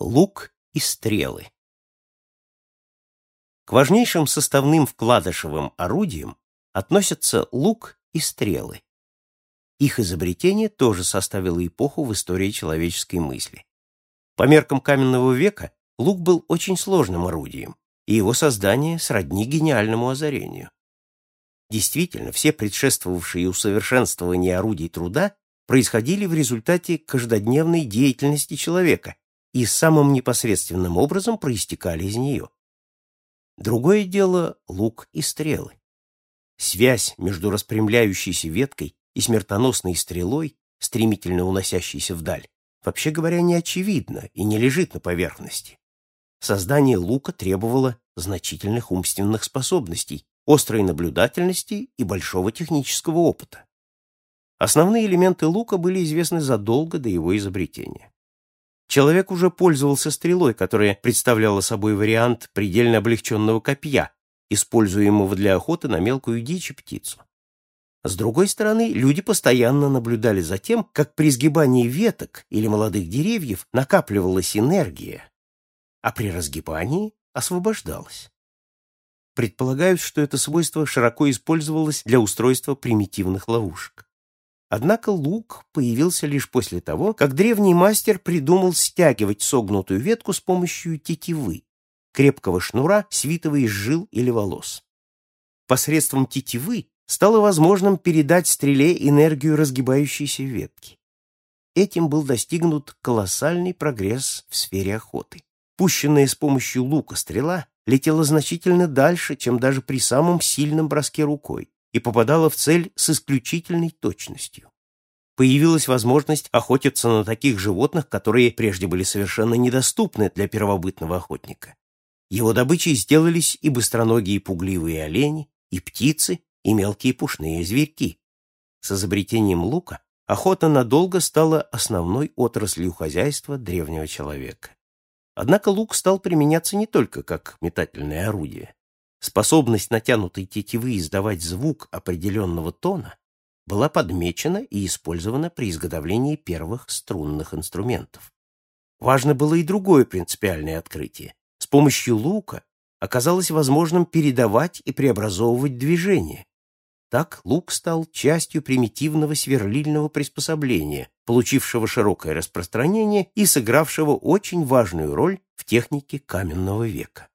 Лук и стрелы. К важнейшим составным вкладышевым орудиям относятся лук и стрелы. Их изобретение тоже составило эпоху в истории человеческой мысли. По меркам каменного века лук был очень сложным орудием, и его создание сродни гениальному озарению. Действительно, все предшествовавшие усовершенствования орудий труда происходили в результате каждодневной деятельности человека, и самым непосредственным образом проистекали из нее. Другое дело — лук и стрелы. Связь между распрямляющейся веткой и смертоносной стрелой, стремительно уносящейся вдаль, вообще говоря, не очевидна и не лежит на поверхности. Создание лука требовало значительных умственных способностей, острой наблюдательности и большого технического опыта. Основные элементы лука были известны задолго до его изобретения. Человек уже пользовался стрелой, которая представляла собой вариант предельно облегченного копья, используемого для охоты на мелкую дичь и птицу. С другой стороны, люди постоянно наблюдали за тем, как при сгибании веток или молодых деревьев накапливалась энергия, а при разгибании освобождалась. Предполагают, что это свойство широко использовалось для устройства примитивных ловушек. Однако лук появился лишь после того, как древний мастер придумал стягивать согнутую ветку с помощью тетивы, крепкого шнура, свитого из жил или волос. Посредством тетивы стало возможным передать стреле энергию разгибающейся ветки. Этим был достигнут колоссальный прогресс в сфере охоты. Пущенная с помощью лука стрела летела значительно дальше, чем даже при самом сильном броске рукой и попадала в цель с исключительной точностью. Появилась возможность охотиться на таких животных, которые прежде были совершенно недоступны для первобытного охотника. Его добычей сделались и быстроногие пугливые олени, и птицы, и мелкие пушные зверьки. С изобретением лука охота надолго стала основной отраслью хозяйства древнего человека. Однако лук стал применяться не только как метательное орудие. Способность натянутой тетивы издавать звук определенного тона была подмечена и использована при изготовлении первых струнных инструментов. Важно было и другое принципиальное открытие. С помощью лука оказалось возможным передавать и преобразовывать движение. Так лук стал частью примитивного сверлильного приспособления, получившего широкое распространение и сыгравшего очень важную роль в технике каменного века.